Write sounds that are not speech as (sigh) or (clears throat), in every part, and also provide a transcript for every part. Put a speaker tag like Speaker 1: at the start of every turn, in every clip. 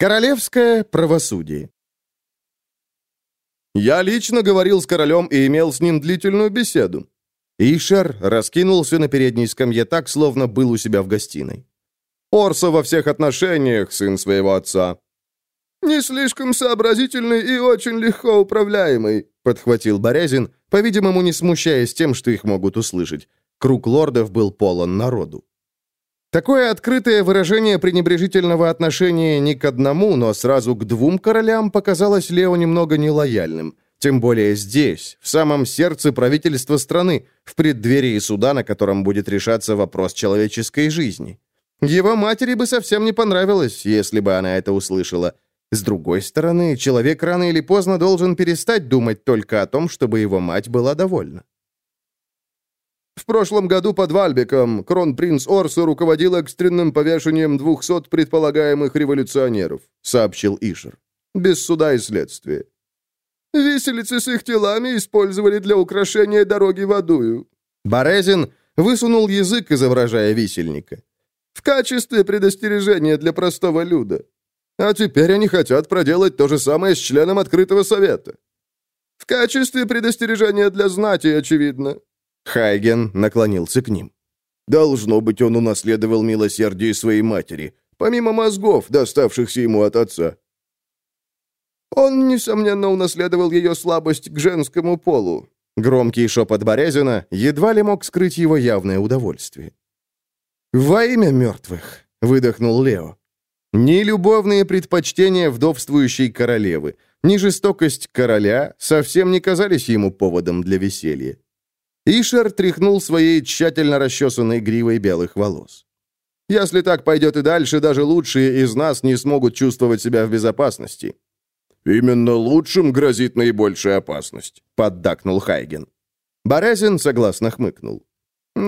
Speaker 1: Королевское правосудие. Я лично говорил с королем и имел с ним длительную беседу. Ишер раскинулся на передней скамье так, словно был у себя в гостиной. Орса во всех отношениях сын своего отца. «Не слишком сообразительный и очень легко управляемый», подхватил Борязин, по-видимому, не смущаясь тем, что их могут услышать. Круг лордов был полон народу. Такое открытое выражение пренебрежительного отношения не к одному, но сразу к двум королям показалось Лео немного нелояльным. Тем более здесь, в самом сердце правительства страны, в преддверии суда, на котором будет решаться вопрос человеческой жизни. Его матери бы совсем не понравилось, если бы она это услышала. С другой стороны, человек рано или поздно должен перестать думать только о том, чтобы его мать была довольна. В прошлом году под Вальбеком кронпринц Орса руководил экстренным повешением 200 предполагаемых революционеров, сообщил Ишер. Без суда и следствия. Виселицы с их телами использовали для украшения дороги в Адую. Борезин высунул язык, изображая висельника. В качестве предостережения для простого люда. А теперь они хотят проделать то же самое с членом открытого совета. В качестве предостережения для знати, очевидно. Хайген наклонился к ним. «Должно быть, он унаследовал милосердие своей матери, помимо мозгов, доставшихся ему от отца». «Он, несомненно, унаследовал ее слабость к женскому полу». Громкий шепот Борязина едва ли мог скрыть его явное удовольствие. «Во имя мертвых», — выдохнул Лео. Ни любовные предпочтения вдовствующей королевы, ни жестокость короля совсем не казались ему поводом для веселья. Ишер тряхнул своей тщательно расчесанной гривой белых волос. «Если так пойдет и дальше, даже лучшие из нас не смогут чувствовать себя в безопасности». «Именно лучшим грозит наибольшая опасность», — поддакнул Хайген. Борезин согласно хмыкнул.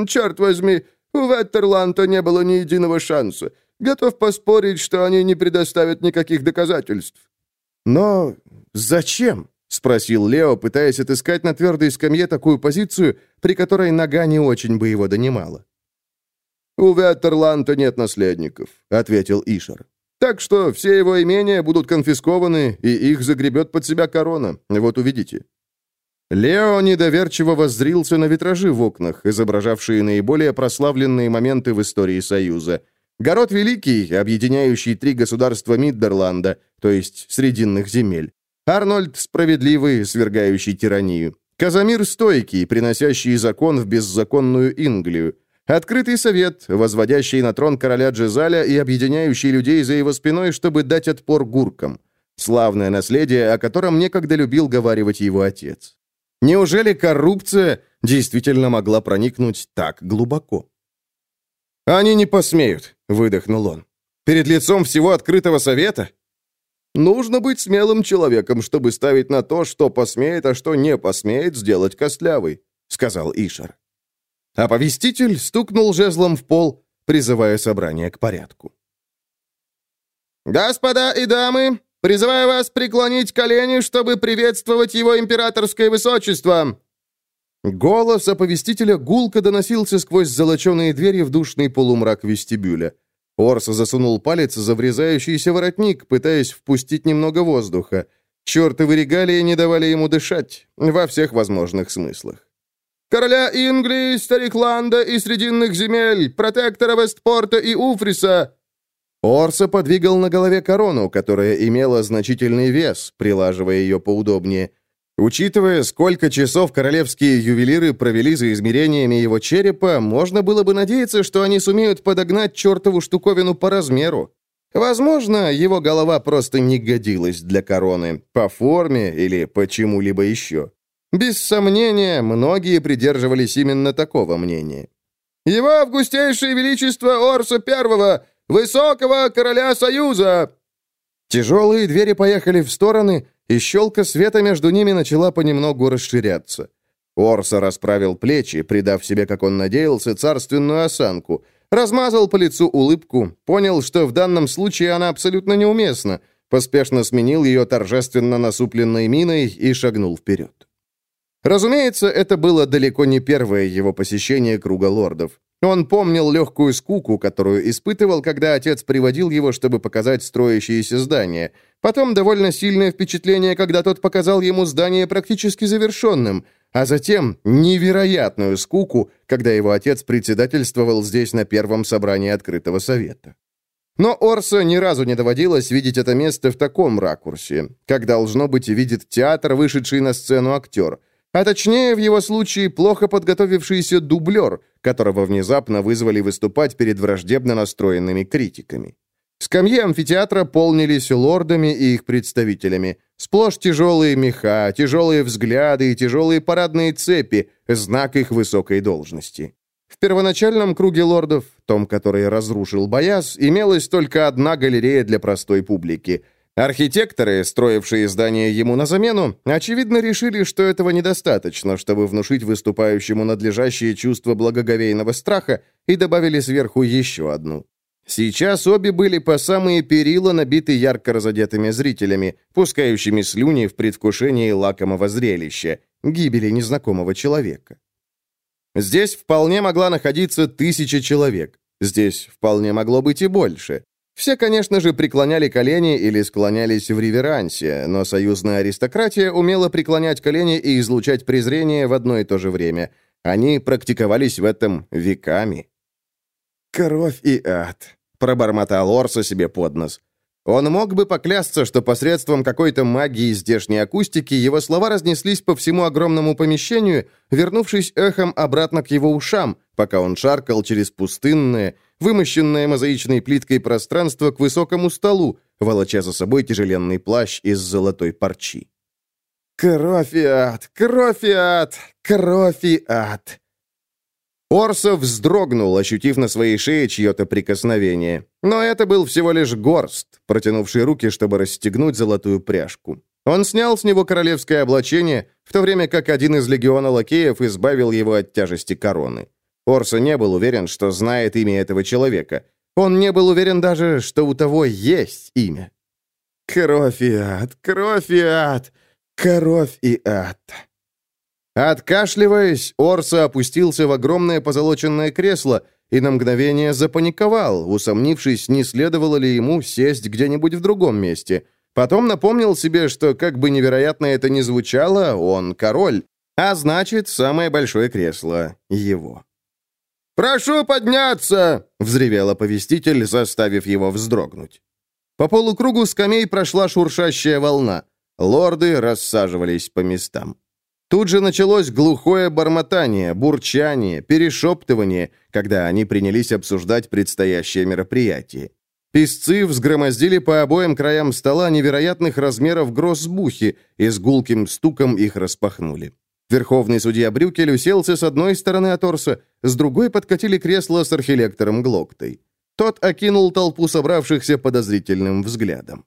Speaker 1: «Черт возьми, у Веттерланта не было ни единого шанса. Готов поспорить, что они не предоставят никаких доказательств». «Но зачем?» — спросил Лео, пытаясь отыскать на твердой скамье такую позицию, при которой нога не очень бы его донимала. «У Веттерланта нет наследников», — ответил Ишер. «Так что все его имения будут конфискованы, и их загребет под себя корона. Вот увидите». Лео недоверчиво воззрился на витражи в окнах, изображавшие наиболее прославленные моменты в истории Союза. Город Великий, объединяющий три государства Миддерланда, то есть Срединных земель. Арнольд справедливый, свергающий тиранию. Казамир стойкий, приносящий закон в беззаконную Инглию. Открытый совет, возводящий на трон короля Джезаля и объединяющий людей за его спиной, чтобы дать отпор гуркам. Славное наследие, о котором некогда любил говаривать его отец. Неужели коррупция действительно могла проникнуть так глубоко? «Они не посмеют», — выдохнул он. «Перед лицом всего открытого совета? Нужно быть смелым человеком, чтобы ставить на то, что посмеет, а что не посмеет сделать костлявый», — сказал Ишар. Оповеститель стукнул жезлом в пол, призывая собрание к порядку. «Господа и дамы, призываю вас преклонить колени, чтобы приветствовать его императорское высочество!» Голос оповестителя гулко доносился сквозь золоченые двери в душный полумрак вестибюля. Орс засунул палец за врезающийся воротник, пытаясь впустить немного воздуха. Чертовы регалии не давали ему дышать, во всех возможных смыслах. «Короля Инглии, Старикланда и Срединных земель, протектора Вестпорта и Уфриса!» Орса подвигал на голове корону, которая имела значительный вес, прилаживая ее поудобнее. Учитывая, сколько часов королевские ювелиры провели за измерениями его черепа, можно было бы надеяться, что они сумеют подогнать чертову штуковину по размеру. Возможно, его голова просто не годилась для короны, по форме или по чему-либо еще. Без сомнения, многие придерживались именно такого мнения. «Его августейшее величество Орса Первого, высокого короля Союза!» Тяжелые двери поехали в стороны, и щелка света между ними начала понемногу расширяться. Орса расправил плечи, придав себе, как он надеялся, царственную осанку, размазал по лицу улыбку, понял, что в данном случае она абсолютно неуместна, поспешно сменил ее торжественно насупленной миной и шагнул вперед. Разумеется, это было далеко не первое его посещение Круга Лордов. Он помнил легкую скуку, которую испытывал, когда отец приводил его, чтобы показать строящиеся здания. Потом довольно сильное впечатление, когда тот показал ему здание практически завершенным, а затем невероятную скуку, когда его отец председательствовал здесь на первом собрании открытого совета. Но Орсо ни разу не доводилось видеть это место в таком ракурсе, как должно быть видит театр, вышедший на сцену актер – а точнее, в его случае, плохо подготовившийся дублер, которого внезапно вызвали выступать перед враждебно настроенными критиками. Скамьи амфитеатра полнились лордами и их представителями. Сплошь тяжелые меха, тяжелые взгляды и тяжелые парадные цепи, знак их высокой должности. В первоначальном круге лордов, том, который разрушил Бояс, имелась только одна галерея для простой публики – Архитекторы, строившие здание ему на замену, очевидно решили, что этого недостаточно, чтобы внушить выступающему надлежащее чувство благоговейного страха, и добавили сверху еще одну. Сейчас обе были по самые перила набиты ярко разодетыми зрителями, пускающими слюни в предвкушении лакомого зрелища – гибели незнакомого человека. Здесь вполне могла находиться тысяча человек. Здесь вполне могло быть и больше. Все, конечно же, преклоняли колени или склонялись в реверансе, но союзная аристократия умела преклонять колени и излучать презрение в одно и то же время. Они практиковались в этом веками. «Кровь и ад», — пробормотал Орса себе под нос. Он мог бы поклясться, что посредством какой-то магии здешней акустики его слова разнеслись по всему огромному помещению, вернувшись эхом обратно к его ушам, пока он шаркал через пустынное, вымощенное мозаичной плиткой пространство к высокому столу, волоча за собой тяжеленный плащ из золотой парчи. «Кровь и ад! Кровь и ад! Кровь и ад!» Орсов вздрогнул, ощутив на своей шее чье-то прикосновение. Но это был всего лишь горст, протянувший руки, чтобы расстегнуть золотую пряжку. Он снял с него королевское облачение, в то время как один из легиона лакеев избавил его от тяжести короны. Орса не был уверен, что знает имя этого человека. Он не был уверен даже, что у того есть имя. «Кровь и ад! Кровь и ад! Кровь и ад!» Откашливаясь, Орса опустился в огромное позолоченное кресло и на мгновение запаниковал, усомнившись, не следовало ли ему сесть где-нибудь в другом месте. Потом напомнил себе, что, как бы невероятно это ни звучало, он король, а значит, самое большое кресло его. «Прошу подняться!» — взревел оповеститель, заставив его вздрогнуть. По полукругу скамей прошла шуршащая волна. Лорды рассаживались по местам. Тут же началось глухое бормотание, бурчание, перешептывание, когда они принялись обсуждать предстоящее мероприятие. Песцы взгромоздили по обоим краям стола невероятных размеров гроссбухи и с гулким стуком их распахнули. Верховный судья Брюкель уселся с одной стороны от Орса, с другой подкатили кресло с архилектором Глоктой. Тот окинул толпу собравшихся подозрительным взглядом.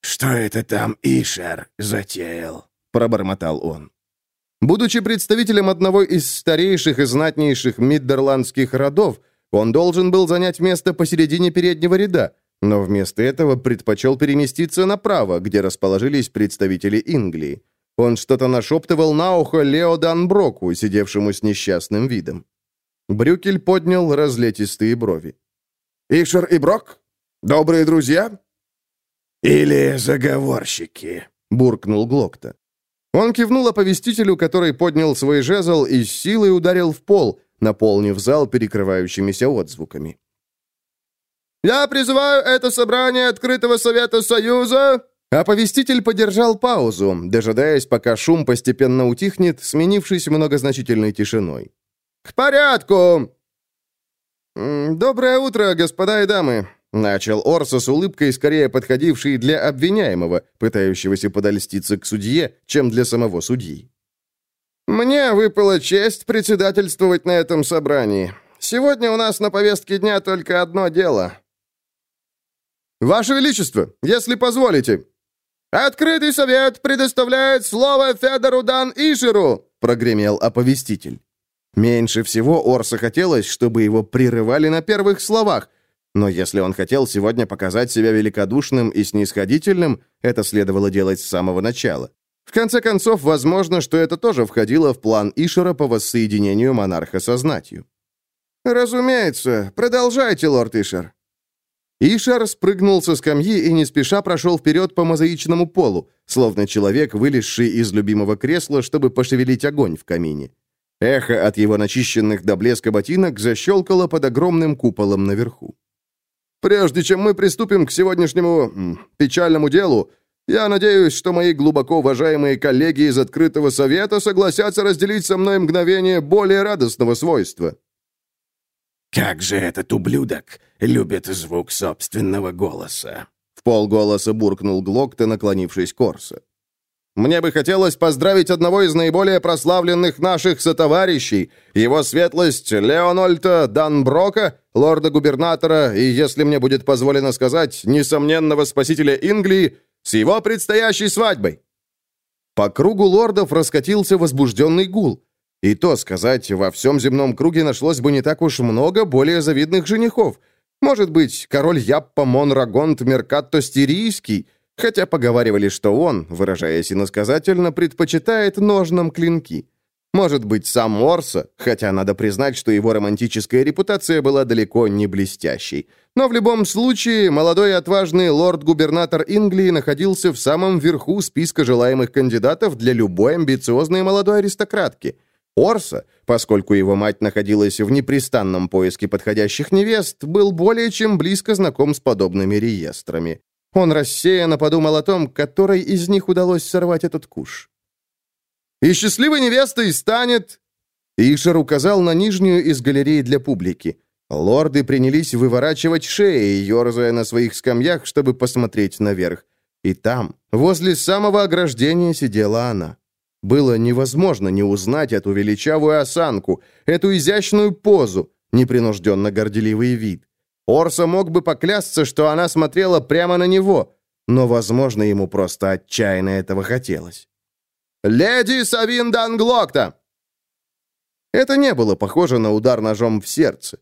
Speaker 2: «Что это там Ишер затеял?» — пробормотал он.
Speaker 1: Будучи представителем одного из старейших и знатнейших миддерландских родов, он должен был занять место посередине переднего ряда, но вместо этого предпочел переместиться направо, где расположились представители Инглии. Он что-то нашептывал на ухо Лео Данброку, сидевшему с несчастным видом. Брюкель поднял разлетистые брови.
Speaker 2: «Ишер и Брок? Добрые друзья?» «Или заговорщики?» — буркнул Глокта.
Speaker 1: Он кивнул оповестителю, который поднял свой жезл и с силой ударил в пол, наполнив зал перекрывающимися отзвуками. «Я призываю это собрание Открытого Совета Союза Оповеститель подержал паузу, дожидаясь, пока шум постепенно утихнет, сменившись многозначительной тишиной. «К порядку!» «Доброе утро, господа и дамы!» Начал Орса с улыбкой, скорее подходившей для обвиняемого, пытающегося подольститься к судье, чем для самого судьи. «Мне выпала честь председательствовать на этом собрании. Сегодня у нас на повестке дня только одно дело». «Ваше Величество, если позволите, «Открытый совет предоставляет слово Федору Дан Ишеру!» — прогремел оповеститель. Меньше всего Орса хотелось, чтобы его прерывали на первых словах, но если он хотел сегодня показать себя великодушным и снисходительным, это следовало делать с самого начала. В конце концов, возможно, что это тоже входило в план Ишера по воссоединению монарха со знатью. «Разумеется. Продолжайте, лорд Ишер». Ишер спрыгнул со скамьи и не спеша прошел вперед по мозаичному полу, словно человек, вылезший из любимого кресла, чтобы пошевелить огонь в камине. Эхо от его начищенных до блеска ботинок защелкало под огромным куполом наверху. «Прежде чем мы приступим к сегодняшнему печальному делу, я надеюсь, что мои глубоко уважаемые коллеги из Открытого Совета согласятся разделить со мной мгновение более радостного свойства».
Speaker 2: «Как же этот ублюдок любит звук собственного голоса!»
Speaker 1: В полголоса буркнул Глокта, наклонившись к Корса. «Мне бы хотелось поздравить одного из наиболее прославленных наших сотоварищей, его светлость Леонольта Данброка, лорда-губернатора и, если мне будет позволено сказать, несомненного спасителя Инглии, с его предстоящей свадьбой!» По кругу лордов раскатился возбужденный гул. И то сказать, во всем земном круге нашлось бы не так уж много более завидных женихов. Может быть, король Яппа Монрагонт Меркатто Стирийский, хотя поговаривали, что он, выражаясь иносказательно, предпочитает ножном клинки. Может быть, сам Орса, хотя надо признать, что его романтическая репутация была далеко не блестящей. Но в любом случае, молодой и отважный лорд-губернатор Инглии находился в самом верху списка желаемых кандидатов для любой амбициозной молодой аристократки – Орса, поскольку его мать находилась в непрестанном поиске подходящих невест, был более чем близко знаком с подобными реестрами. Он рассеянно подумал о том, которой из них удалось сорвать этот куш. «И счастливой невестой станет...» Ишер указал на нижнюю из галереи для публики. Лорды принялись выворачивать шеи, ерзая на своих скамьях, чтобы посмотреть наверх. И там, возле самого ограждения, сидела она. Было невозможно не узнать эту величавую осанку, эту изящную позу, непринужденно горделивый вид. Орса мог бы поклясться, что она смотрела прямо на него, но, возможно, ему просто отчаянно этого хотелось. «Леди Савин Данглокта!» Это не было похоже на удар ножом в сердце.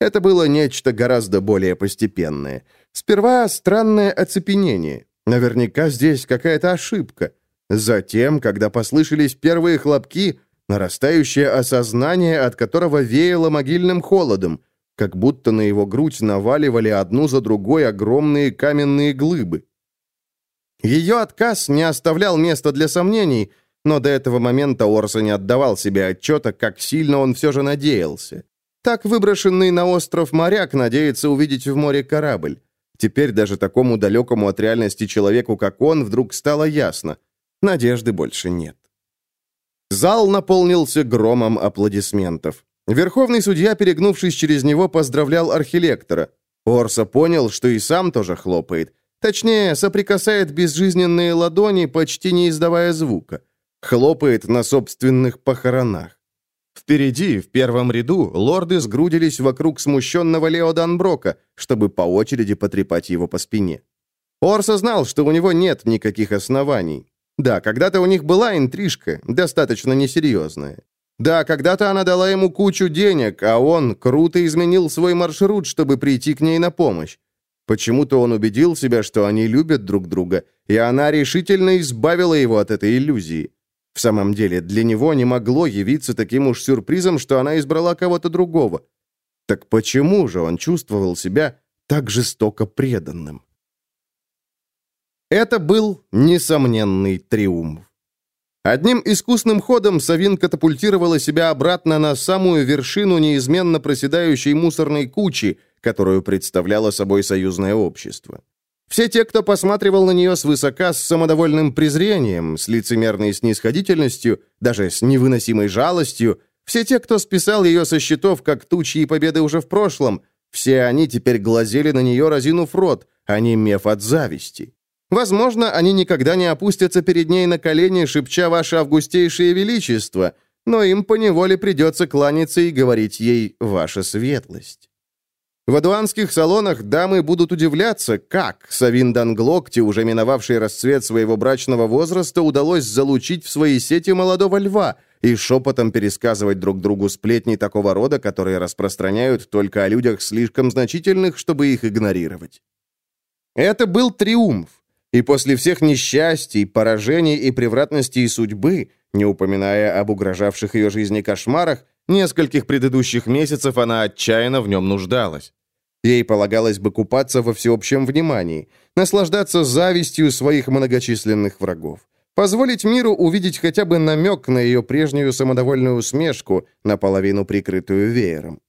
Speaker 1: Это было нечто гораздо более постепенное. Сперва странное оцепенение. Наверняка здесь какая-то ошибка. Затем, когда послышались первые хлопки, нарастающее осознание, от которого веяло могильным холодом, как будто на его грудь наваливали одну за другой огромные каменные глыбы. Ее отказ не оставлял места для сомнений, но до этого момента Орса не отдавал себе отчета, как сильно он все же надеялся. Так выброшенный на остров моряк надеется увидеть в море корабль. Теперь даже такому далекому от реальности человеку, как он, вдруг стало ясно. Надежды больше нет. Зал наполнился громом аплодисментов. Верховный судья, перегнувшись через него, поздравлял архилектора. Орса понял, что и сам тоже хлопает. Точнее, соприкасает безжизненные ладони, почти не издавая звука. Хлопает на собственных похоронах. Впереди, в первом ряду, лорды сгрудились вокруг смущенного Лео Данброка, чтобы по очереди потрепать его по спине. Орса знал, что у него нет никаких оснований. Да, когда-то у них была интрижка, достаточно несерьезная. Да, когда-то она дала ему кучу денег, а он круто изменил свой маршрут, чтобы прийти к ней на помощь. Почему-то он убедил себя, что они любят друг друга, и она решительно избавила его от этой иллюзии. В самом деле, для него не могло явиться таким уж сюрпризом, что она избрала кого-то другого. Так почему же он чувствовал себя так жестоко преданным? Это был несомненный триумф. Одним искусным ходом Савин катапультировала себя обратно на самую вершину неизменно проседающей мусорной кучи, которую представляло собой союзное общество. Все те, кто посматривал на нее свысока с самодовольным презрением, с лицемерной снисходительностью, даже с невыносимой жалостью, все те, кто списал ее со счетов, как тучи и победы уже в прошлом, все они теперь глазели на нее, разинув рот, а не меф от зависти. Возможно, они никогда не опустятся перед ней на колени, шепча «Ваше августейшее величество», но им поневоле придется кланяться и говорить ей «Ваша светлость». В адуанских салонах дамы будут удивляться, как Савин Данглокти, уже миновавший расцвет своего брачного возраста, удалось залучить в свои сети молодого льва и шепотом пересказывать друг другу сплетни такого рода, которые распространяют только о людях слишком значительных, чтобы их игнорировать. Это был триумф, и после всех несчастий, поражений и превратностей судьбы, не упоминая об угрожавших ее жизни кошмарах, нескольких предыдущих месяцев она отчаянно в нем нуждалась. Ей полагалось бы купаться во всеобщем внимании, наслаждаться завистью своих многочисленных врагов, позволить миру увидеть хотя бы намек на ее прежнюю самодовольную усмешку, наполовину прикрытую веером.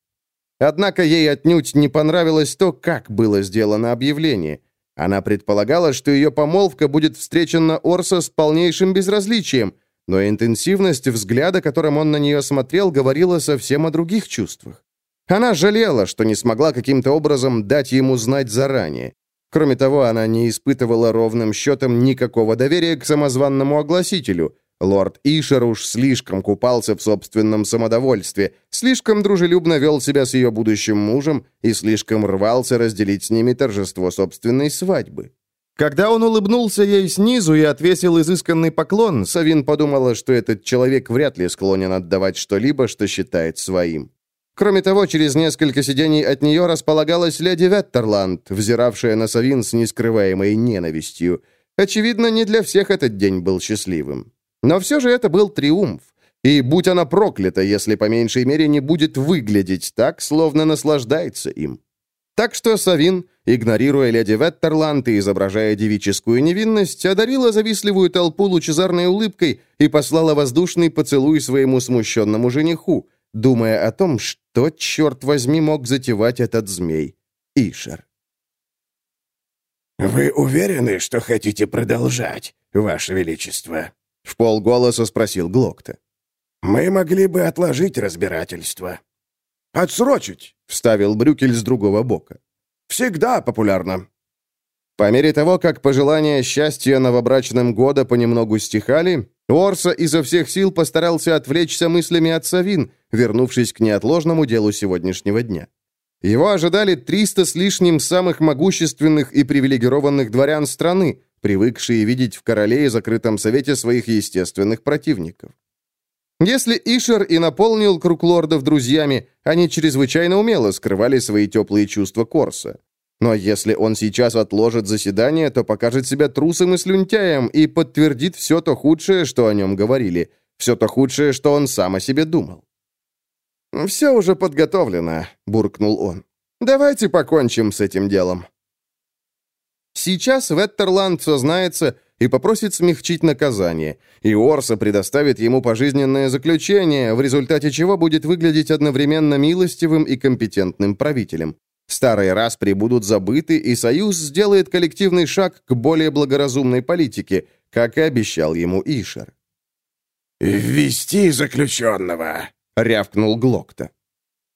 Speaker 1: Однако ей отнюдь не понравилось то, как было сделано объявление. Она предполагала, что ее помолвка будет встречена Орса с полнейшим безразличием, но интенсивность взгляда, которым он на нее смотрел, говорила совсем о других чувствах. Она жалела, что не смогла каким-то образом дать ему знать заранее. Кроме того, она не испытывала ровным счетом никакого доверия к самозванному огласителю. Лорд Ишер уж слишком купался в собственном самодовольстве, слишком дружелюбно вел себя с ее будущим мужем и слишком рвался разделить с ними торжество собственной свадьбы. Когда он улыбнулся ей снизу и отвесил изысканный поклон, Савин подумала, что этот человек вряд ли склонен отдавать что-либо, что считает своим. Кроме того, через несколько сидений от нее располагалась леди Веттерланд, взиравшая на Савин с нескрываемой ненавистью. Очевидно, не для всех этот день был счастливым. Но все же это был триумф. И будь она проклята, если по меньшей мере не будет выглядеть так, словно наслаждается им. Так что Савин, игнорируя леди Веттерланд и изображая девическую невинность, одарила завистливую толпу лучезарной улыбкой и послала воздушный поцелуй своему смущенному жениху, думая о том, что, черт возьми, мог затевать этот змей, Ишер.
Speaker 2: «Вы уверены, что хотите продолжать, Ваше Величество?» — в полголоса спросил Глокта. «Мы могли бы отложить разбирательство».
Speaker 1: «Отсрочить!» — вставил Брюкель с другого бока. «Всегда популярно». По мере того, как пожелания счастья новобрачным года понемногу стихали, Орса изо всех сил постарался отвлечься мыслями от Савин, вернувшись к неотложному делу сегодняшнего дня. Его ожидали 300 с лишним самых могущественных и привилегированных дворян страны, привыкшие видеть в короле и закрытом совете своих естественных противников. Если Ишер и наполнил круг лордов друзьями, они чрезвычайно умело скрывали свои теплые чувства Корса. Но если он сейчас отложит заседание, то покажет себя трусом и слюнтяем и подтвердит все то худшее, что о нем говорили, все то худшее, что он сам о себе думал. «Все уже подготовлено», — буркнул он. «Давайте покончим с этим делом». Сейчас Веттерланд сознается и попросит смягчить наказание, и Орса предоставит ему пожизненное заключение, в результате чего будет выглядеть одновременно милостивым и компетентным правителем. Старые распри будут забыты, и Союз сделает коллективный шаг к более благоразумной политике, как и обещал ему Ишер.
Speaker 2: «Ввести заключенного!» — рявкнул Глокта.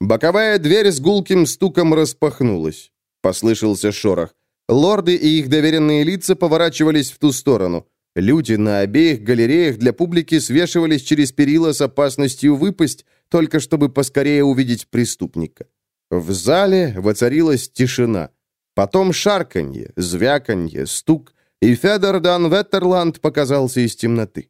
Speaker 1: Боковая дверь с гулким стуком распахнулась. Послышался шорох. Лорды и их доверенные лица поворачивались в ту сторону. Люди на обеих галереях для публики свешивались через перила с опасностью выпасть, только чтобы поскорее увидеть преступника. В зале воцарилась тишина. Потом шарканье, звяканье, стук, и Федор Дан Веттерланд показался из темноты.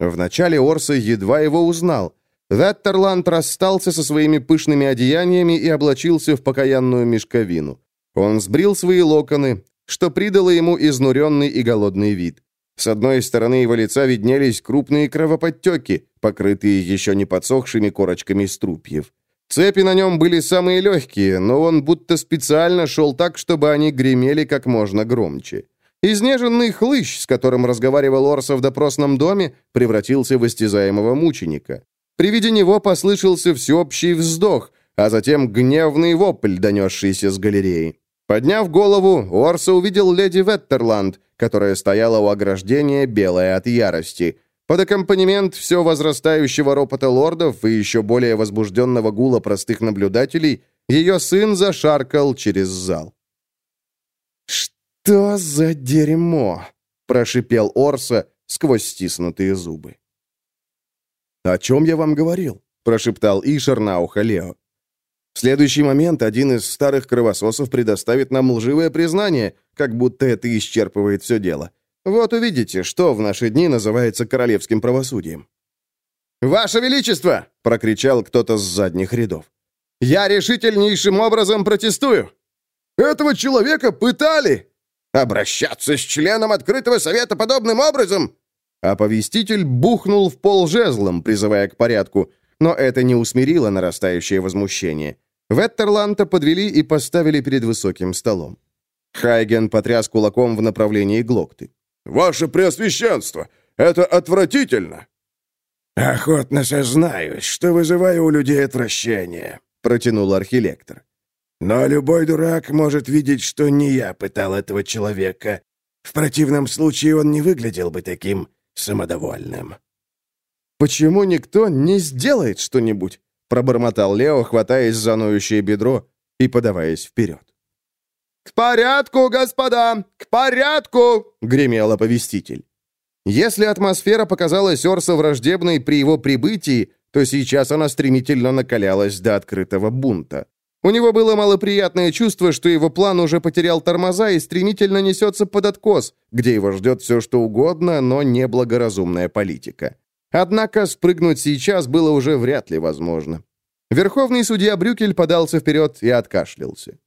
Speaker 1: Вначале Орса едва его узнал. Веттерланд расстался со своими пышными одеяниями и облачился в покаянную мешковину. Он сбрил свои локоны, что придало ему изнуренный и голодный вид. С одной стороны его лица виднелись крупные кровоподтеки, покрытые еще не подсохшими корочками струпьев. Цепи на нем были самые легкие, но он будто специально шел так, чтобы они гремели как можно громче. Изнеженный хлыщ, с которым разговаривал Орса в допросном доме, превратился в истязаемого мученика. При виде него послышался всеобщий вздох, а затем гневный вопль, донесшийся с галереи. Подняв голову, Орса увидел леди Веттерланд, которая стояла у ограждения, белая от ярости. Под аккомпанемент все возрастающего ропота лордов и еще более возбужденного гула простых наблюдателей, ее сын зашаркал через зал. «Что за дерьмо?» — прошипел Орса сквозь стиснутые зубы. «О чем я вам говорил?» — прошептал Ишер на ухо Лео. В следующий момент один из старых кровососов предоставит нам лживое признание, как будто это исчерпывает все дело. Вот увидите, что в наши дни называется королевским правосудием. «Ваше Величество!» — прокричал кто-то с задних рядов. «Я решительнейшим образом протестую! Этого человека пытали! Обращаться с членом открытого совета подобным образом!» Оповеститель бухнул в пол жезлом, призывая к порядку, но это не усмирило нарастающее возмущение. Веттерланта подвели и поставили перед высоким столом. Хайген потряс кулаком в направлении Глокты.
Speaker 2: «Ваше Преосвященство, это отвратительно!» «Охотно сознаюсь, что вызываю у людей отвращение», — протянул архилектор. «Но любой дурак может видеть, что не я пытал этого человека. В противном случае он не выглядел бы таким самодовольным».
Speaker 1: «Почему никто не сделает что-нибудь?» — пробормотал Лео, хватаясь за ноющее бедро и подаваясь вперед. «К порядку, господа! К порядку!» — гремел оповеститель. Если атмосфера показалась Орсо враждебной при его прибытии, то сейчас она стремительно накалялась до открытого бунта. У него было малоприятное чувство, что его план уже потерял тормоза и стремительно несется под откос, где его ждет все что угодно, но не благоразумная политика. Однако спрыгнуть сейчас было уже вряд ли возможно. Верховный судья Брюкель подался вперед и откашлялся.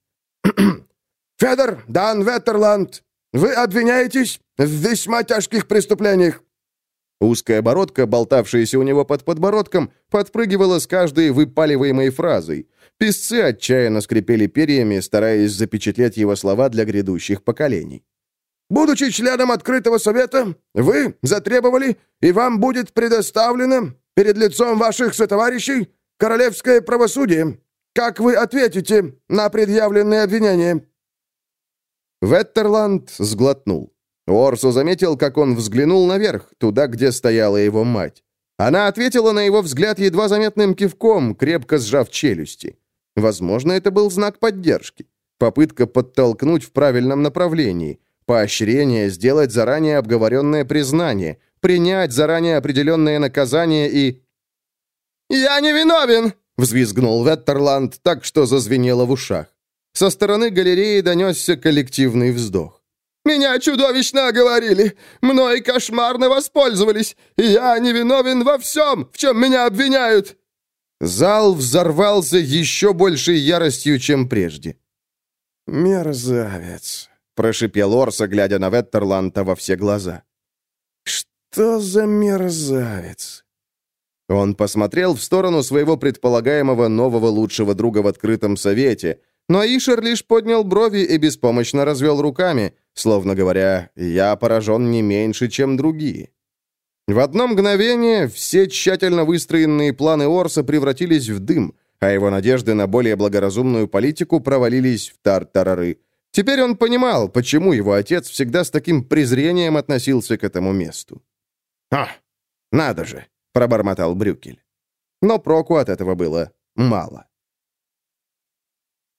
Speaker 1: (clears throat)
Speaker 2: «Федор Дан Веттерланд, вы обвиняетесь в весьма тяжких преступлениях».
Speaker 1: Узкая бородка, болтавшаяся у него под подбородком, подпрыгивала с каждой выпаливаемой фразой. Песцы отчаянно скрипели перьями, стараясь запечатлеть его слова для грядущих поколений.
Speaker 2: «Будучи членом открытого совета, вы затребовали, и вам будет предоставлено перед лицом ваших сотоварищей королевское правосудие. Как вы ответите на предъявленные обвинения?»
Speaker 1: Веттерланд сглотнул. Орсо заметил, как он взглянул наверх, туда, где стояла его мать. Она ответила на его взгляд едва заметным кивком, крепко сжав челюсти. Возможно, это был знак поддержки. Попытка подтолкнуть в правильном направлении. Поощрение сделать заранее обговоренное признание, принять заранее определенное наказание и... «Я не виновен!» — взвизгнул Веттерланд так, что зазвенело в ушах. Со стороны галереи донесся коллективный вздох. «Меня чудовищно оговорили! Мной кошмарно воспользовались! Я невиновен во всем, в чем меня обвиняют!» Зал взорвался еще большей яростью, чем прежде.
Speaker 2: «Мерзавец!»
Speaker 1: — прошипел Орса, глядя на Веттерланта во все глаза.
Speaker 2: «Что за мерзавец?»
Speaker 1: Он посмотрел в сторону своего предполагаемого нового лучшего друга в открытом совете, но Ишер лишь поднял брови и беспомощно развел руками, словно говоря, «Я поражен не меньше, чем другие». В одно мгновение все тщательно выстроенные планы Орса превратились в дым, а его надежды на более благоразумную политику провалились в тартарары. Теперь он понимал, почему его отец всегда с таким презрением относился к этому месту. «А, надо же!» — пробормотал Брюкель. Но проку от этого было мало.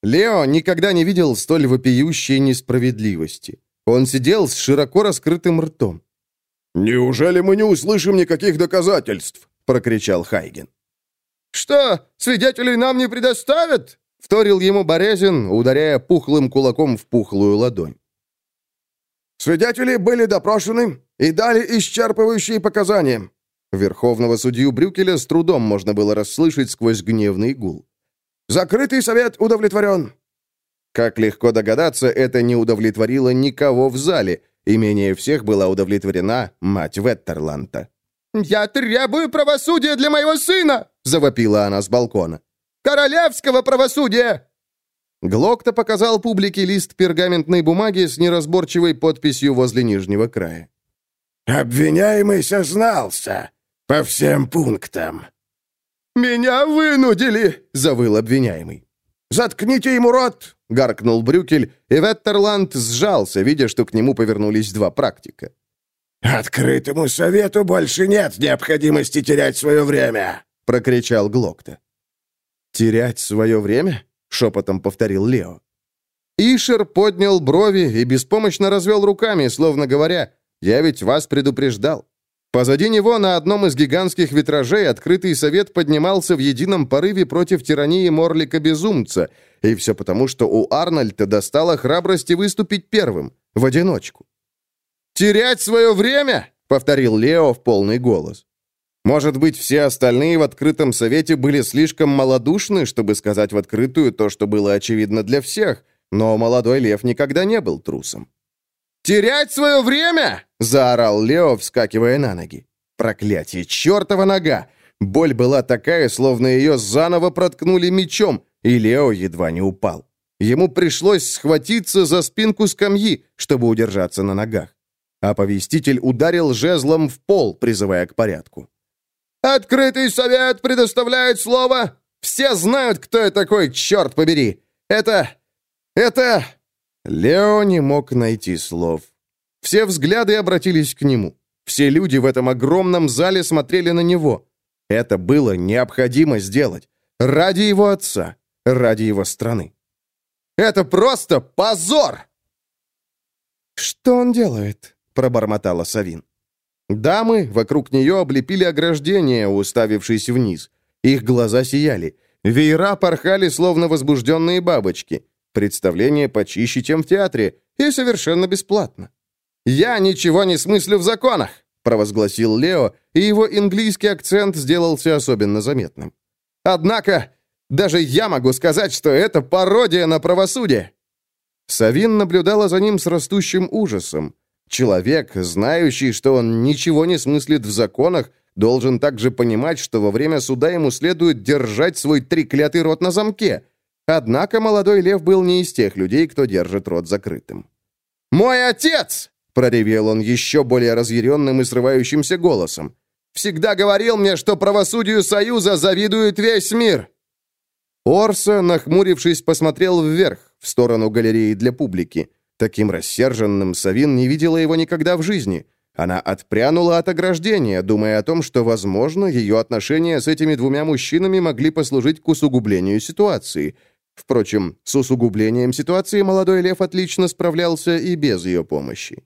Speaker 1: Лео никогда не видел столь вопиющей несправедливости. Он сидел с широко раскрытым ртом.
Speaker 2: «Неужели мы не услышим никаких доказательств?» — прокричал Хайген.
Speaker 1: «Что, свидетелей нам не предоставят?» — вторил ему Борезин, ударяя пухлым кулаком в пухлую ладонь.
Speaker 2: «Свидетели были допрошены и дали исчерпывающие показания».
Speaker 1: Верховного судью Брюкеля с трудом можно было расслышать сквозь гневный гул.
Speaker 2: Закрытый совет удовлетворен».
Speaker 1: Как легко догадаться, это не удовлетворило никого в зале, и менее всех была удовлетворена мать Веттерланта. «Я требую правосудия для моего сына!» — завопила она с балкона. «Королевского правосудия!» Глокта показал публике лист пергаментной бумаги с неразборчивой подписью возле нижнего края.
Speaker 2: «Обвиняемый сознался по всем пунктам»,
Speaker 1: «Меня вынудили!» — завыл обвиняемый.
Speaker 2: «Заткните ему рот!»
Speaker 1: — гаркнул Брюкель, и Веттерланд сжался, видя, что к нему повернулись два практика.
Speaker 2: «Открытому совету больше нет необходимости терять свое время!» — прокричал Глокта.
Speaker 1: «Терять свое время?» — шепотом повторил Лео. Ишер поднял брови и беспомощно развел руками, словно говоря, «Я ведь вас предупреждал». Позади него на одном из гигантских витражей открытый совет поднимался в едином порыве против тирании Морлика-безумца, и все потому, что у Арнольда достало храбрости выступить первым, в одиночку. «Терять свое время?» — повторил Лео в полный голос. Может быть, все остальные в открытом совете были слишком малодушны, чтобы сказать в открытую то, что было очевидно для всех, но молодой лев никогда не был трусом. «Терять свое время?» — заорал Лео, вскакивая на ноги. «Проклятие! Чертова нога! Боль была такая, словно ее заново проткнули мечом, и Лео едва не упал. Ему пришлось схватиться за спинку скамьи, чтобы удержаться на ногах. Оповеститель ударил жезлом в пол, призывая к порядку. «Открытый совет предоставляет слово! Все знают, кто я такой, черт побери! Это... это...» Лео не мог найти слов. Все взгляды обратились к нему. Все люди в этом огромном зале смотрели на него. Это было необходимо сделать. Ради его отца, ради его страны. Это просто позор!» «Что он делает?» — пробормотала Савин. Дамы вокруг нее облепили ограждение, уставившись вниз. Их глаза сияли. Веера порхали, словно возбужденные бабочки. Представление почище, чем в театре, и совершенно бесплатно. «Я ничего не смыслю в законах!» — провозгласил Лео, и его английский акцент сделался особенно заметным. «Однако даже я могу сказать, что это пародия на правосудие!» Савин наблюдала за ним с растущим ужасом. Человек, знающий, что он ничего не смыслит в законах, должен также понимать, что во время суда ему следует держать свой треклятый рот на замке. Однако молодой лев был не из тех людей, кто держит рот закрытым. «Мой отец!» — проревел он еще более разъяренным и срывающимся голосом. «Всегда говорил мне, что правосудию Союза завидует весь мир!» Орса, нахмурившись, посмотрел вверх, в сторону галереи для публики. Таким рассерженным Савин не видела его никогда в жизни. Она отпрянула от ограждения, думая о том, что, возможно, ее отношения с этими двумя мужчинами могли послужить к усугублению ситуации. Впрочем, с усугублением ситуации молодой лев отлично справлялся и без ее помощи.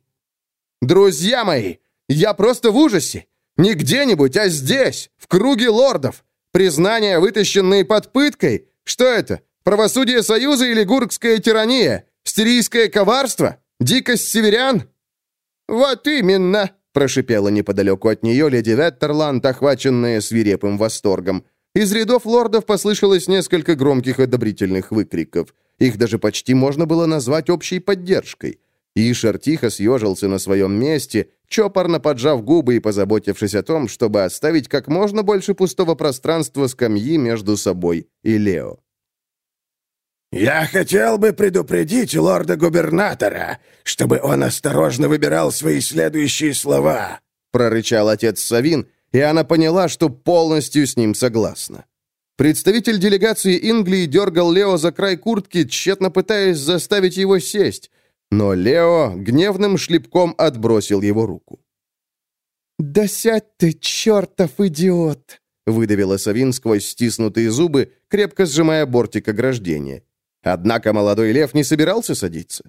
Speaker 1: «Друзья мои, я просто в ужасе! Не где-нибудь, а здесь, в круге лордов! Признания, вытащенные под пыткой, что это? Правосудие Союза или гуркская тирания? Стерийское коварство? Дикость северян?» «Вот именно!» — прошипела неподалеку от нее леди Веттерланд, охваченная свирепым восторгом. Из рядов лордов послышалось несколько громких одобрительных выкриков. Их даже почти можно было назвать общей поддержкой. Ишер тихо съежился на своем месте, чопорно поджав губы и позаботившись о том, чтобы оставить как можно больше пустого пространства скамьи между собой и Лео.
Speaker 2: «Я хотел бы предупредить лорда-губернатора, чтобы он осторожно выбирал свои следующие слова»,
Speaker 1: прорычал отец Савин, и она поняла, что полностью с ним согласна. Представитель делегации Инглии дергал Лео за край куртки, тщетно пытаясь заставить его сесть, но Лео гневным шлепком отбросил его руку. «Да сядь ты, чертов идиот!» — выдавила Савин сквозь стиснутые зубы, крепко сжимая бортик ограждения. Однако молодой лев не собирался садиться.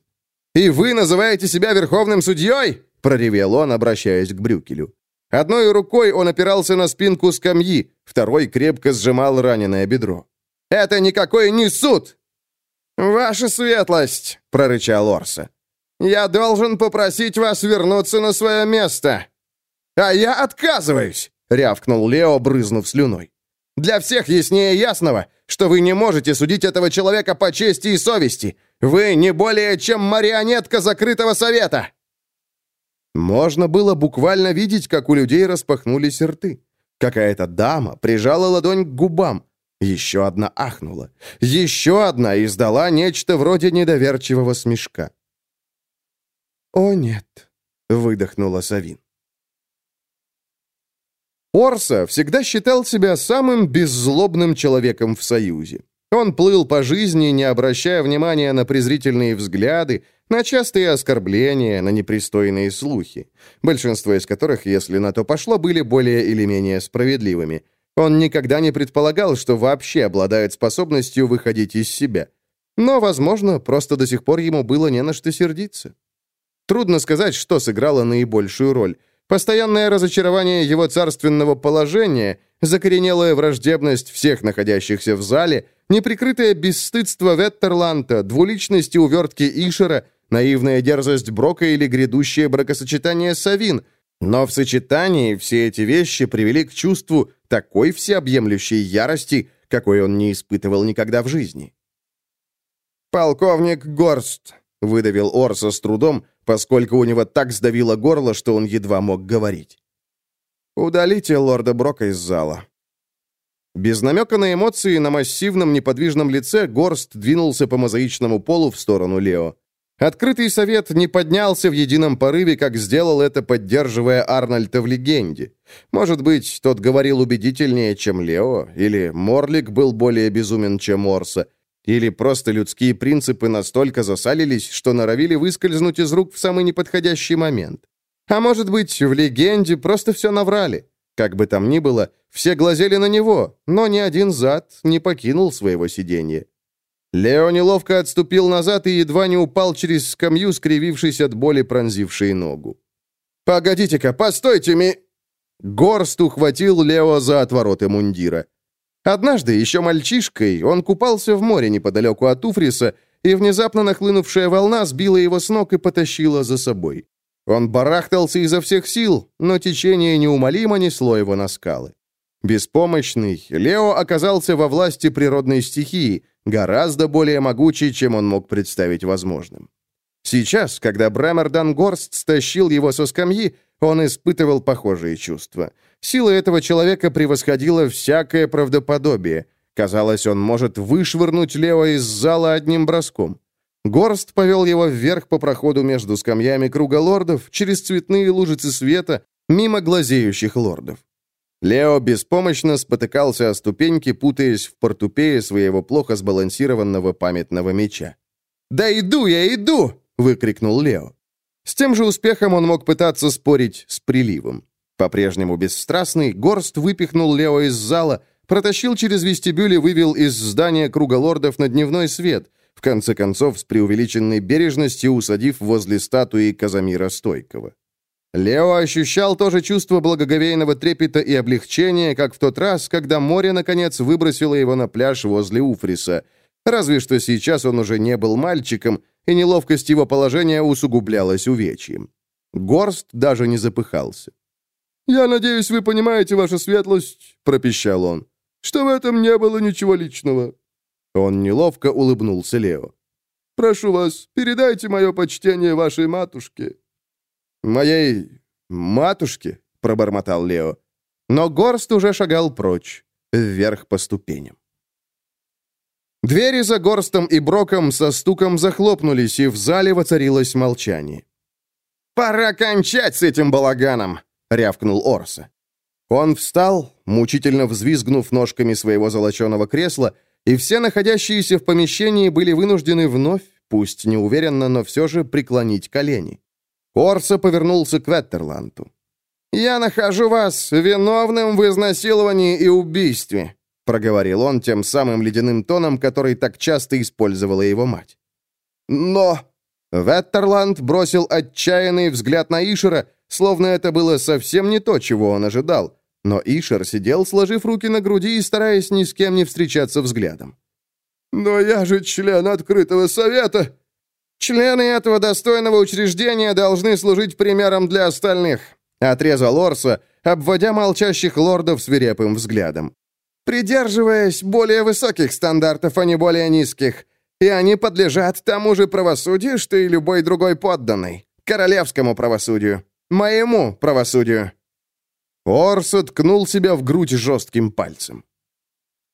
Speaker 1: «И вы называете себя верховным судьей?» — проревел он, обращаясь к Брюкелю. Одной рукой он опирался на спинку скамьи, второй крепко сжимал раненое бедро. «Это никакой не суд!» «Ваша светлость!» — прорычал Орса. «Я должен попросить вас вернуться на свое место!» «А я отказываюсь!» — рявкнул Лео, брызнув слюной. «Для всех яснее ясного, что вы не можете судить этого человека по чести и совести. Вы не более чем марионетка закрытого совета!» Можно было буквально видеть, как у людей распахнулись рты. Какая-то дама прижала ладонь к губам. Еще одна ахнула. Еще одна издала нечто вроде недоверчивого смешка. «О, нет!» — выдохнула Савин. Орса всегда считал себя самым беззлобным человеком в Союзе. Он плыл по жизни, не обращая внимания на презрительные взгляды, на частые оскорбления, на непристойные слухи, большинство из которых, если на то пошло, были более или менее справедливыми. Он никогда не предполагал, что вообще обладает способностью выходить из себя. Но, возможно, просто до сих пор ему было не на что сердиться. Трудно сказать, что сыграло наибольшую роль – Постоянное разочарование его царственного положения, закоренелая враждебность всех находящихся в зале, неприкрытое бесстыдство Веттерланта, двуличность и увертки Ишера, наивная дерзость Брока или грядущее бракосочетание Савин. Но в сочетании все эти вещи привели к чувству такой всеобъемлющей ярости, какой он не испытывал никогда в жизни. «Полковник Горст», — выдавил Орса с трудом, поскольку у него так сдавило горло, что он едва мог говорить. «Удалите лорда Брока из зала». Без намека на эмоции на массивном неподвижном лице Горст двинулся по мозаичному полу в сторону Лео. Открытый совет не поднялся в едином порыве, как сделал это, поддерживая Арнольда в легенде. Может быть, тот говорил убедительнее, чем Лео, или Морлик был более безумен, чем Орса, или просто людские принципы настолько засалились, что норовили выскользнуть из рук в самый неподходящий момент. А может быть, в легенде просто все наврали. Как бы там ни было, все глазели на него, но ни один зад не покинул своего сиденья. Лео неловко отступил назад и едва не упал через скамью, скривившись от боли, пронзившей ногу. «Погодите-ка, постойте, ми...» Горст ухватил Лео за отвороты мундира. Однажды, еще мальчишкой, он купался в море неподалеку от Уфриса, и внезапно нахлынувшая волна сбила его с ног и потащила за собой. Он барахтался изо всех сил, но течение неумолимо несло его на скалы. Беспомощный, Лео оказался во власти природной стихии, гораздо более могучей, чем он мог представить возможным. Сейчас, когда Брэмердан Горст стащил его со скамьи, он испытывал похожие чувства. Сила этого человека превосходила всякое правдоподобие. Казалось, он может вышвырнуть Лео из зала одним броском. Горст повел его вверх по проходу между скамьями круга лордов, через цветные лужицы света, мимо глазеющих лордов. Лео беспомощно спотыкался о ступеньки, путаясь в портупее своего плохо сбалансированного памятного меча. «Да иду я, иду!» — выкрикнул Лео. С тем же успехом он мог пытаться спорить с приливом. По-прежнему бесстрастный, Горст выпихнул Лео из зала, протащил через вестибюль и вывел из здания круга лордов на дневной свет — в конце концов с преувеличенной бережностью усадив возле статуи Казамира Стойкого. Лео ощущал то же чувство благоговейного трепета и облегчения, как в тот раз, когда море, наконец, выбросило его на пляж возле Уфриса. Разве что сейчас он уже не был мальчиком, и неловкость его положения усугублялась увечьем. Горст даже не запыхался. «Я надеюсь, вы понимаете, ваша светлость», — пропищал он, — «что в этом не было ничего личного. Он неловко улыбнулся Лео. «Прошу вас, передайте мое почтение вашей матушке». «Моей матушке?» — пробормотал Лео. Но Горст уже шагал прочь, вверх по ступеням. Двери за Горстом и Броком со стуком захлопнулись, и в зале воцарилось молчание. «Пора кончать с этим балаганом!» — рявкнул Орса. Он встал, мучительно взвизгнув ножками своего золоченого кресла, и все находящиеся в помещении были вынуждены вновь, пусть неуверенно, но все же преклонить колени. Орса повернулся к Веттерланту. «Я нахожу вас виновным в изнасиловании и убийстве», проговорил он тем самым ледяным тоном, который так часто использовала его мать. «Но...» Веттерланд бросил отчаянный взгляд на Ишера, словно это было совсем не то, чего он ожидал, но Ишер сидел, сложив руки на груди и стараясь ни с кем не встречаться взглядом. «Но я же член открытого совета!» «Члены этого достойного учреждения должны служить примером для остальных», отрезал Орса, обводя молчащих лордов свирепым взглядом. «Придерживаясь более высоких стандартов, а не более низких, и они подлежат тому же правосудию, что и любой другой подданный. Королевскому правосудию. Моему правосудию». Орса ткнул себя в грудь жестким пальцем.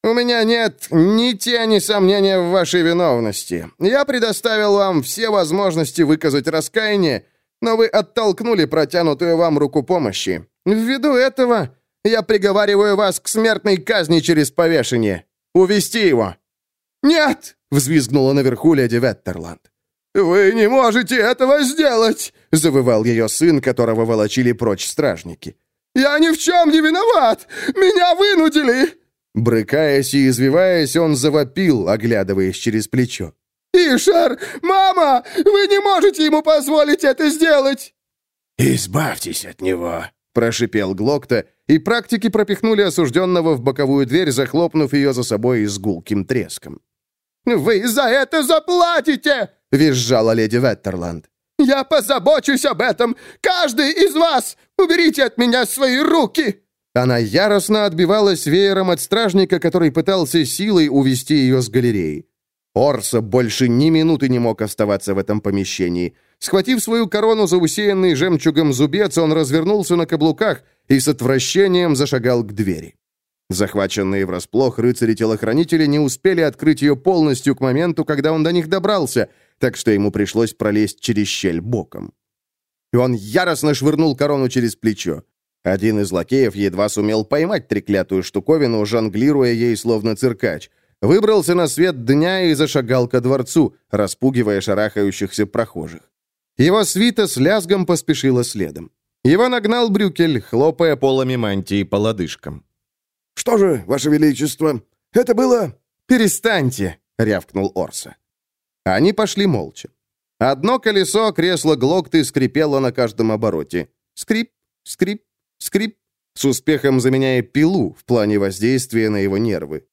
Speaker 1: «У меня нет ни тени сомнения в вашей виновности. Я предоставил вам все возможности выказать раскаяние, но вы оттолкнули протянутую вам руку помощи. Ввиду этого я приговариваю вас к смертной казни через повешение. Увести его!» «Нет!» — взвизгнула наверху леди Веттерланд. «Вы не можете этого сделать!» — завывал ее сын, которого волочили прочь стражники. «Я ни в чем не виноват! Меня вынудили!» Брыкаясь и извиваясь, он завопил, оглядываясь через плечо. «Ишар! Мама! Вы не можете ему позволить это сделать!»
Speaker 2: «Избавьтесь от него!» — прошипел Глокта, и практики пропихнули осужденного в боковую дверь, захлопнув ее за собой с гулким треском.
Speaker 3: «Вы за это заплатите!» — визжала леди Веттерланд. «Я позабочусь об этом! Каждый из вас! Уберите от меня свои руки!»
Speaker 1: Она яростно отбивалась веером от стражника, который пытался силой увести ее с галереи. Орса больше ни минуты не мог оставаться в этом помещении. Схватив свою корону за усеянный жемчугом зубец, он развернулся на каблуках и с отвращением зашагал к двери. Захваченные врасплох, рыцари-телохранители не успели открыть ее полностью к моменту, когда он до них добрался, так что ему пришлось пролезть через щель боком. И он яростно швырнул корону через плечо. Один из лакеев едва сумел поймать треклятую штуковину, жонглируя ей словно циркач. Выбрался на свет дня и зашагал ко дворцу, распугивая шарахающихся прохожих. Его свита с лязгом поспешила следом. Его нагнал Брюкель, хлопая полами мантии по лодыжкам.
Speaker 2: «Что же, Ваше Величество, это было...»
Speaker 1: «Перестаньте!» — рявкнул Орса. Они пошли молча. Одно колесо кресла Глокты скрипело на каждом обороте. Скрип, скрип, скрип, с успехом заменяя пилу в плане воздействия на его нервы.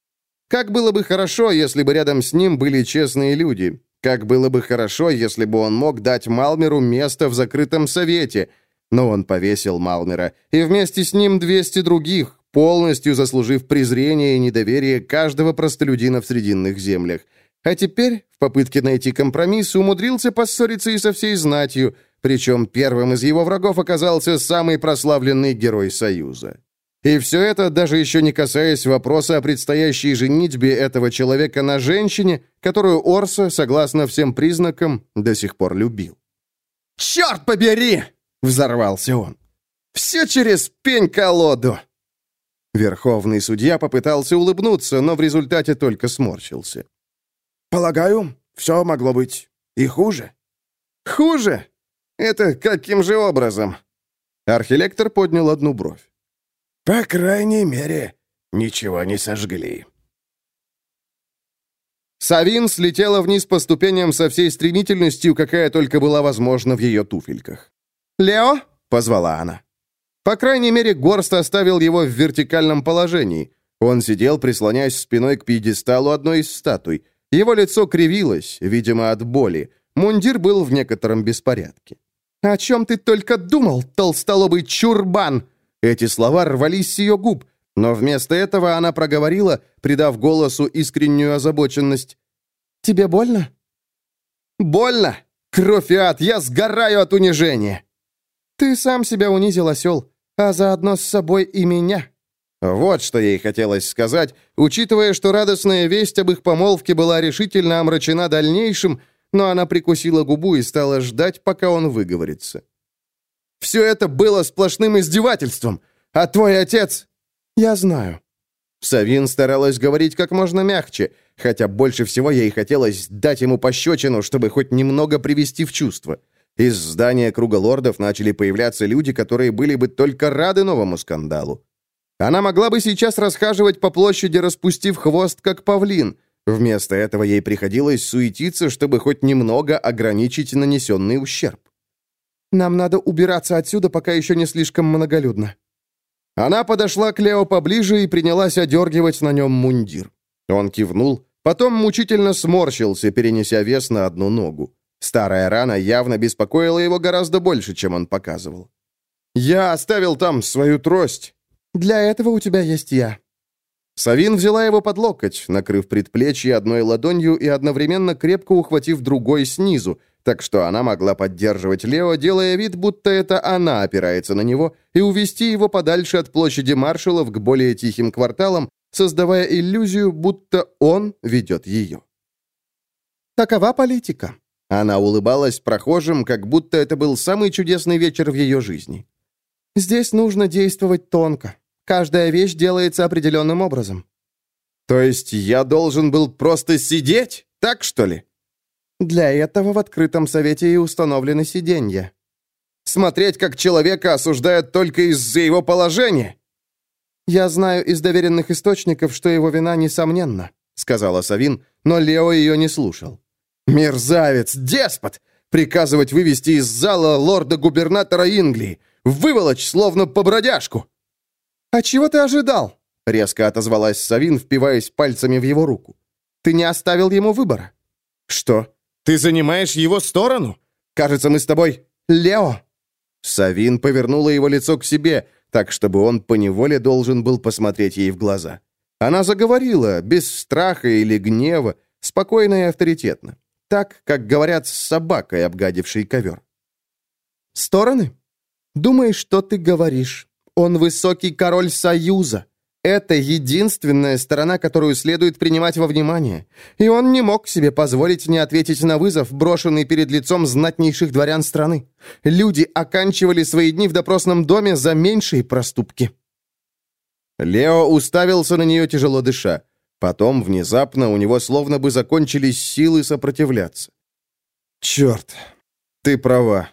Speaker 1: Как было бы хорошо, если бы рядом с ним были честные люди. Как было бы хорошо, если бы он мог дать Малмеру место в закрытом совете. Но он повесил Малмера, и вместе с ним 200 других, полностью заслужив презрение и недоверие каждого простолюдина в Срединных землях. А теперь, в попытке найти компромисс, умудрился поссориться и со всей знатью, причем первым из его врагов оказался самый прославленный герой Союза. И все это даже еще не касаясь вопроса о предстоящей женитьбе этого человека на женщине, которую Орса, согласно всем признакам, до сих пор любил. «Черт побери!» — взорвался он. «Все через пень-колоду!» Верховный судья попытался улыбнуться, но в результате только сморщился.
Speaker 2: «Полагаю, все могло быть и хуже».
Speaker 1: «Хуже? Это каким же образом?» Архилектор поднял одну бровь.
Speaker 2: «По крайней мере, ничего не сожгли».
Speaker 1: Савин слетела вниз по ступеням со всей стремительностью, какая только была возможна в ее туфельках. «Лео?» — позвала она. По крайней мере, Горст оставил его в вертикальном положении. Он сидел, прислоняясь спиной к пьедесталу одной из статуй. Его лицо кривилось, видимо, от боли. Мундир был в некотором беспорядке. «О чем ты только думал, толстолобый чурбан?» Эти слова рвались с ее губ, но вместо этого она проговорила, придав голосу искреннюю озабоченность. «Тебе больно?» «Больно! Кровь и ад! Я сгораю от унижения!» «Ты сам себя унизил, осел а заодно с собой и меня». Вот что ей хотелось сказать, учитывая, что радостная весть об их помолвке была решительно омрачена дальнейшим, но она прикусила губу и стала ждать, пока он выговорится. «Все это было сплошным издевательством, а твой отец...» «Я знаю». Савин старалась говорить как можно мягче, хотя больше всего ей хотелось дать ему пощечину, чтобы хоть немного привести в чувство. Из здания Круга Лордов начали появляться люди, которые были бы только рады новому скандалу. Она могла бы сейчас расхаживать по площади, распустив хвост, как павлин. Вместо этого ей приходилось суетиться, чтобы хоть немного ограничить нанесенный ущерб. «Нам надо убираться отсюда, пока еще не слишком многолюдно». Она подошла к Лео поближе и принялась одергивать на нем мундир. Он кивнул, потом мучительно сморщился, перенеся вес на одну ногу. Старая рана явно беспокоила его гораздо больше, чем он показывал. «Я оставил там свою трость». «Для этого у тебя есть я». Савин взяла его под локоть, накрыв предплечье одной ладонью и одновременно крепко ухватив другой снизу, так что она могла поддерживать Лео, делая вид, будто это она опирается на него, и увести его подальше от площади маршалов к более тихим кварталам, создавая иллюзию, будто он ведет ее. Такова политика. Она улыбалась прохожим, как будто это был самый чудесный вечер в ее жизни. «Здесь нужно действовать тонко. Каждая вещь делается определенным образом». «То есть я должен был просто сидеть? Так, что ли?» «Для этого в открытом совете и установлены сиденья». «Смотреть, как человека осуждают только из-за его положения?» «Я знаю из доверенных источников, что его вина несомненна», — сказала Савин, но Лео ее не слушал. Мерзавец, деспот! Приказывать вывести из зала лорда-губернатора Инглии! Выволочь, словно по бродяжку!» «А чего ты ожидал?» — резко отозвалась Савин, впиваясь пальцами в его руку. «Ты не оставил ему выбора». «Что? Ты занимаешь его сторону? Кажется, мы с тобой...» «Лео!» Савин повернула его лицо к себе, так, чтобы он поневоле должен был посмотреть ей в глаза. Она заговорила, без страха или гнева, спокойно и авторитетно так, как говорят с собакой, обгадившей ковер. «Стороны? Думаешь, что ты говоришь? Он высокий король Союза.
Speaker 3: это единственная сторона, которую следует принимать во внимание. И он не мог себе позволить не ответить на вызов, брошенный перед лицом знатнейших дворян страны. Люди оканчивали свои дни в допросном доме за меньшие проступки.
Speaker 1: Лео уставился на нее, тяжело дыша. Потом, внезапно, у него словно бы закончились силы сопротивляться. «Черт, ты права».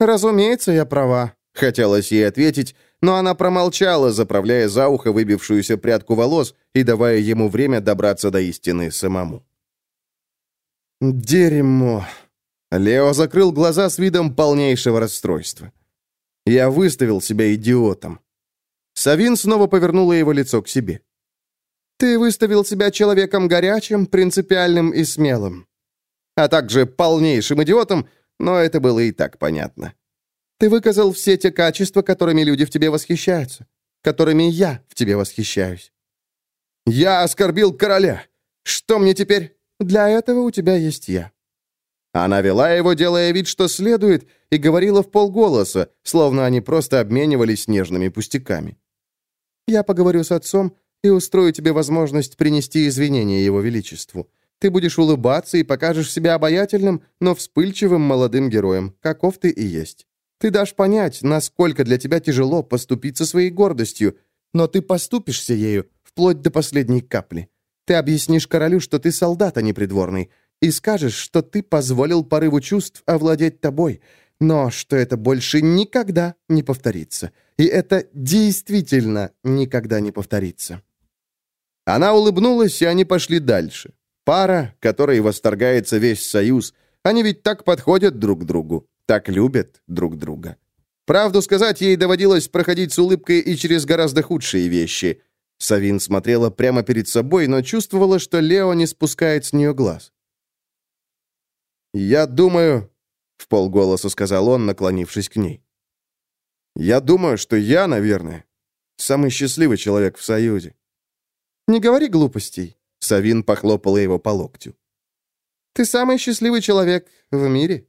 Speaker 3: «Разумеется, я права», — хотелось ей ответить, но она промолчала, заправляя за ухо выбившуюся прядку волос и давая ему время добраться до истины самому.
Speaker 1: «Дерьмо!» Лео закрыл глаза с видом полнейшего расстройства. «Я выставил себя идиотом». Савин снова повернула его лицо к себе.
Speaker 3: «Ты выставил себя человеком горячим, принципиальным и смелым, а также полнейшим идиотом, но это было и так понятно. Ты выказал все те качества, которыми люди в тебе восхищаются, которыми я в тебе восхищаюсь.
Speaker 1: Я оскорбил короля. Что мне теперь?
Speaker 3: Для этого у тебя есть я.
Speaker 1: Она вела его, делая вид, что следует, и говорила в полголоса, словно они просто обменивались нежными пустяками.
Speaker 3: «Я поговорю с отцом и устрою тебе возможность принести извинения его величеству. Ты будешь улыбаться и покажешь себя обаятельным, но вспыльчивым молодым героем, каков ты и есть. Ты дашь понять, насколько для тебя тяжело поступиться своей гордостью, но ты поступишься ею вплоть до последней капли. Ты объяснишь королю, что ты солдат, а не придворный, и скажешь, что ты позволил порыву чувств овладеть тобой, но что это больше никогда не повторится. И это действительно никогда не повторится.
Speaker 1: Она улыбнулась, и они пошли дальше. Пара, которой восторгается весь союз. Они ведь так подходят друг к другу так любят друг друга. Правду сказать, ей доводилось проходить с улыбкой и через гораздо худшие вещи. Савин смотрела прямо перед собой, но чувствовала, что Лео не спускает с нее глаз. «Я думаю...» — в полголоса сказал он, наклонившись к ней. «Я думаю, что я, наверное, самый счастливый человек в Союзе».
Speaker 3: «Не говори глупостей», —
Speaker 1: Савин похлопала его по локтю.
Speaker 3: «Ты самый счастливый человек в мире».